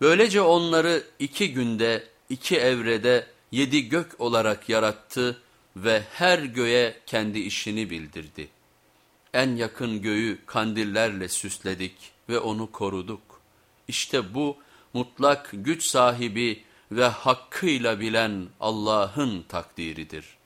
Böylece onları iki günde, iki evrede, yedi gök olarak yarattı ve her göğe kendi işini bildirdi. En yakın göğü kandillerle süsledik ve onu koruduk. İşte bu mutlak güç sahibi ve hakkıyla bilen Allah'ın takdiridir.''